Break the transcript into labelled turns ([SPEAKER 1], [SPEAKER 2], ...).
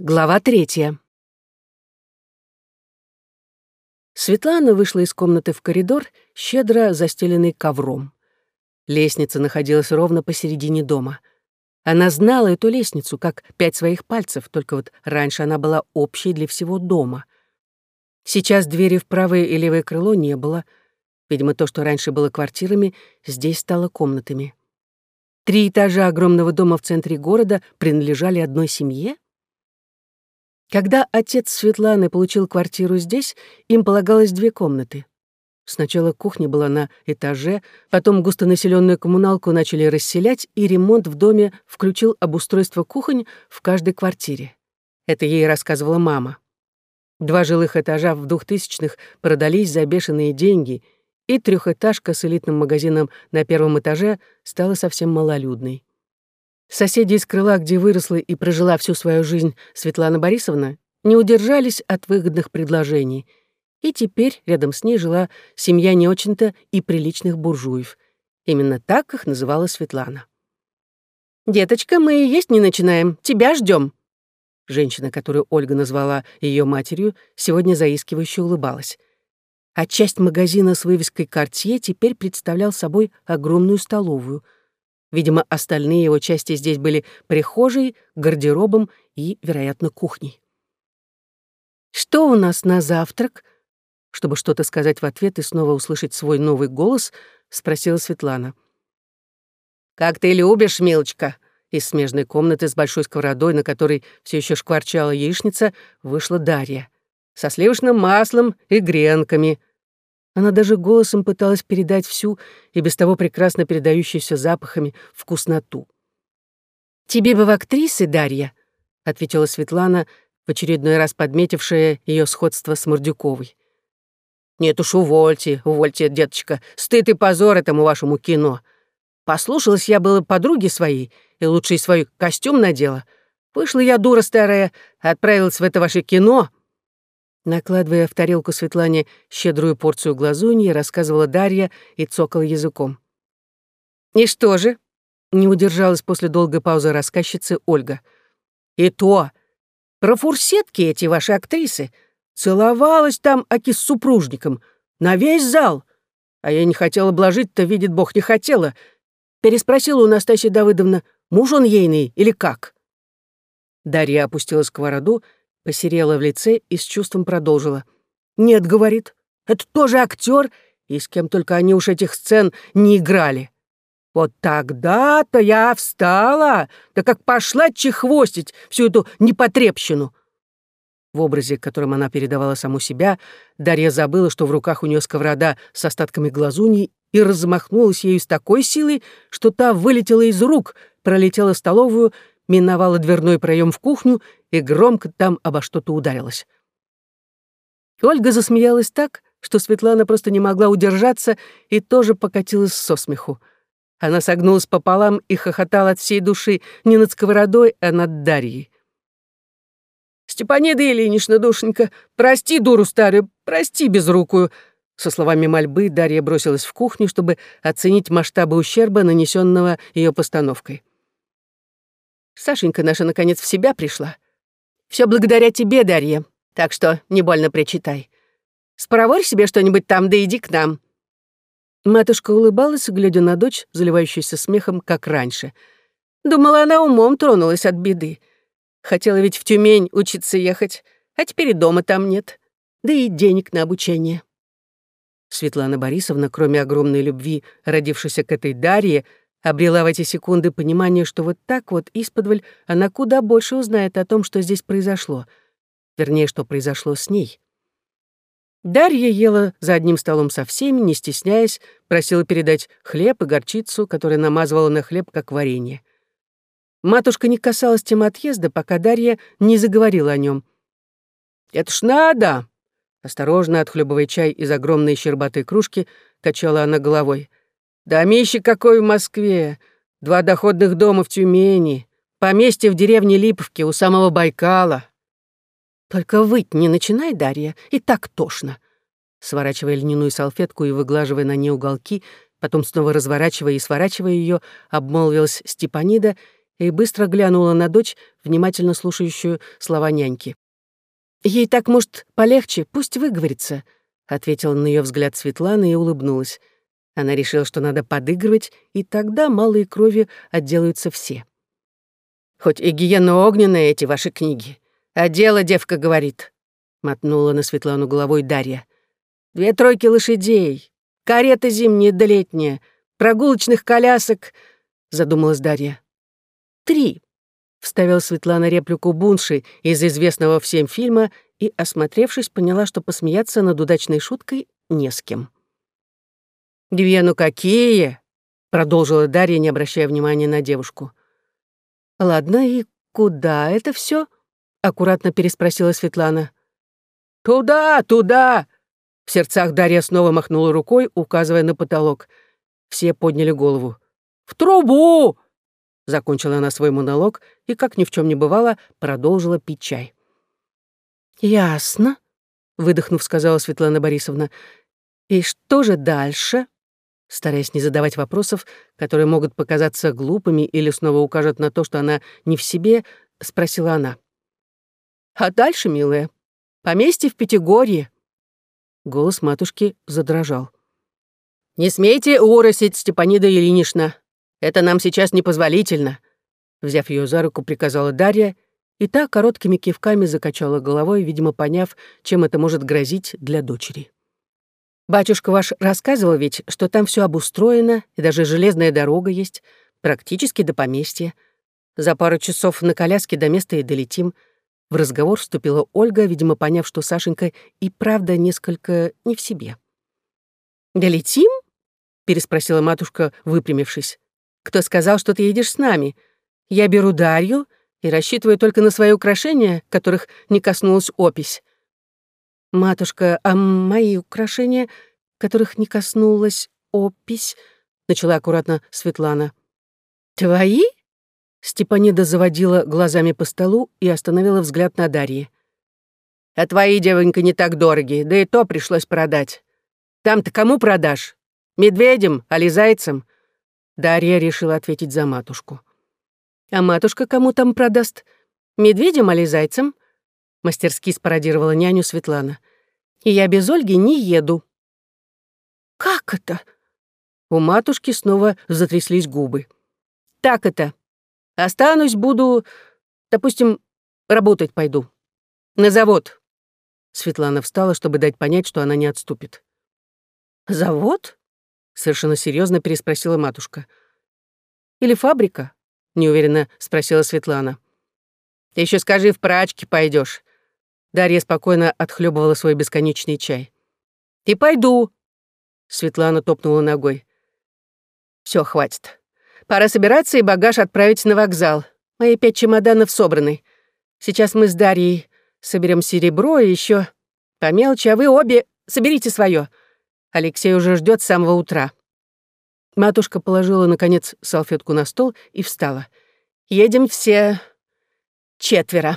[SPEAKER 1] Глава третья. Светлана вышла из комнаты в коридор, щедро застеленный ковром. Лестница находилась ровно посередине дома. Она знала эту лестницу, как пять своих пальцев, только вот раньше она была общей для всего дома. Сейчас двери в правое и левое крыло не было. Видимо, то, что раньше было квартирами, здесь стало комнатами. Три этажа огромного дома в центре города принадлежали одной семье? Когда отец Светланы получил квартиру здесь, им полагалось две комнаты. Сначала кухня была на этаже, потом густонаселенную коммуналку начали расселять, и ремонт в доме включил обустройство кухонь в каждой квартире. Это ей рассказывала мама. Два жилых этажа в двухтысячных продались за бешеные деньги, и трехэтажка с элитным магазином на первом этаже стала совсем малолюдной. Соседи из крыла, где выросла и прожила всю свою жизнь Светлана Борисовна, не удержались от выгодных предложений. И теперь рядом с ней жила семья не очень-то и приличных буржуев. Именно так их называла Светлана. «Деточка, мы и есть не начинаем. Тебя ждем. Женщина, которую Ольга назвала ее матерью, сегодня заискивающе улыбалась. А часть магазина с вывеской «Кортье» теперь представлял собой огромную столовую — Видимо, остальные его части здесь были прихожей, гардеробом и, вероятно, кухней. «Что у нас на завтрак?» Чтобы что-то сказать в ответ и снова услышать свой новый голос, спросила Светлана. «Как ты любишь, милочка!» Из смежной комнаты с большой сковородой, на которой все еще шкварчала яичница, вышла Дарья. Со сливочным маслом и гренками — она даже голосом пыталась передать всю и без того прекрасно передающуюся запахами вкусноту. «Тебе бы в актрисы, Дарья», — ответила Светлана, в очередной раз подметившая ее сходство с Мордюковой. «Нет уж, увольте, увольте, деточка, стыд и позор этому вашему кино. Послушалась я было подруги своей и лучший свой костюм надела. Вышла я, дура старая, отправилась в это ваше кино, Накладывая в тарелку Светлане щедрую порцию глазуньи, рассказывала Дарья и цокала языком. «И что же?» — не удержалась после долгой паузы рассказчицы Ольга. «И то! Про фурсетки эти ваши актрисы. Целовалась там Аки с супружником. На весь зал. А я не хотела блажить-то, видит Бог, не хотела. Переспросила у Настасьи Давыдовна, муж он ейный или как?» Дарья опустила сковороду, посерела в лице и с чувством продолжила. «Нет, — говорит, — это тоже актер, и с кем только они уж этих сцен не играли. Вот тогда-то я встала, да как пошла чехвостить всю эту непотребщину». В образе, которым она передавала саму себя, Дарья забыла, что в руках у нее сковорода с остатками глазуни и размахнулась ею с такой силой, что та вылетела из рук, пролетела столовую миновала дверной проем в кухню и громко там обо что-то ударилась. Ольга засмеялась так, что Светлана просто не могла удержаться и тоже покатилась со смеху. Она согнулась пополам и хохотала от всей души не над сковородой, а над Дарьей. «Степанида Ильинична, душенька, прости дуру старую, прости безрукую!» Со словами мольбы Дарья бросилась в кухню, чтобы оценить масштабы ущерба, нанесенного ее постановкой. Сашенька наша, наконец, в себя пришла. Все благодаря тебе, Дарья, так что не больно причитай. Спороворь себе что-нибудь там, да иди к нам». Матушка улыбалась, глядя на дочь, заливающуюся смехом, как раньше. Думала, она умом тронулась от беды. Хотела ведь в Тюмень учиться ехать, а теперь и дома там нет. Да и денег на обучение. Светлана Борисовна, кроме огромной любви, родившейся к этой Дарье, обрела в эти секунды понимание, что вот так вот исподволь она куда больше узнает о том, что здесь произошло. Вернее, что произошло с ней. Дарья ела за одним столом со всеми, не стесняясь, просила передать хлеб и горчицу, которую намазывала на хлеб, как варенье. Матушка не касалась темы отъезда, пока Дарья не заговорила о нем. «Это ж надо!» Осторожно отхлебывая чай из огромной щербатой кружки, качала она головой. Домище какой в Москве, два доходных дома в Тюмени, поместье в деревне Липовке у самого Байкала. Только выть не начинай, Дарья, и так тошно. Сворачивая льняную салфетку и выглаживая на ней уголки, потом снова разворачивая и сворачивая ее, обмолвилась Степанида и быстро глянула на дочь, внимательно слушающую слова няньки. «Ей так, может, полегче, пусть выговорится», — ответила на ее взгляд Светлана и улыбнулась. Она решила, что надо подыгрывать, и тогда малые крови отделаются все. «Хоть и гиенно-огненные эти ваши книги, а дело девка говорит», — мотнула на Светлану головой Дарья. «Две тройки лошадей, карета зимняя да летняя, прогулочных колясок», — задумалась Дарья. «Три», — вставила Светлана реплику Бунши из известного всем фильма и, осмотревшись, поняла, что посмеяться над удачной шуткой не с кем. «Две, ну какие!» — продолжила Дарья, не обращая внимания на девушку. «Ладно, и куда это все? аккуратно переспросила Светлана. «Туда, туда!» В сердцах Дарья снова махнула рукой, указывая на потолок. Все подняли голову. «В трубу!» Закончила она свой монолог и, как ни в чем не бывало, продолжила пить чай. «Ясно», — выдохнув, сказала Светлана Борисовна. «И что же дальше?» Стараясь не задавать вопросов, которые могут показаться глупыми или снова укажут на то, что она не в себе, спросила она. «А дальше, милая, поместье в Пятигорье». Голос матушки задрожал. «Не смейте уросить, Степанида Ильинична. Это нам сейчас непозволительно». Взяв ее за руку, приказала Дарья и та короткими кивками закачала головой, видимо, поняв, чем это может грозить для дочери. «Батюшка ваш рассказывал ведь, что там все обустроено, и даже железная дорога есть, практически до поместья. За пару часов на коляске до места и долетим». В разговор вступила Ольга, видимо, поняв, что Сашенька и правда несколько не в себе. «Долетим?» — переспросила матушка, выпрямившись. «Кто сказал, что ты едешь с нами? Я беру Дарью, и рассчитываю только на свои украшения, которых не коснулась опись. «Матушка, а мои украшения, которых не коснулась опись?» — начала аккуратно Светлана. «Твои?» Степанида заводила глазами по столу и остановила взгляд на Дарье. «А твои, девонька, не так дороги, да и то пришлось продать. Там-то кому продашь? Медведям, али зайцам?» Дарья решила ответить за матушку. А матушка кому там продаст? Медведям или зайцам?» Мастерски спародировала няню Светлана. «И я без Ольги не еду». «Как это?» У матушки снова затряслись губы. «Так это. Останусь, буду, допустим, работать пойду. На завод». Светлана встала, чтобы дать понять, что она не отступит. «Завод?» — совершенно серьезно переспросила матушка. «Или фабрика? неуверенно спросила Светлана. Ты еще скажи, в прачке пойдешь. Дарья спокойно отхлебывала свой бесконечный чай. «И пойду!» Светлана топнула ногой. Все, хватит. Пора собираться и багаж отправить на вокзал. Мои пять чемоданов собраны. Сейчас мы с Дарьей соберем серебро и еще по мелочи, а вы обе соберите свое. Алексей уже ждет с самого утра. Матушка положила, наконец, салфетку на стол и встала. «Едем все четверо».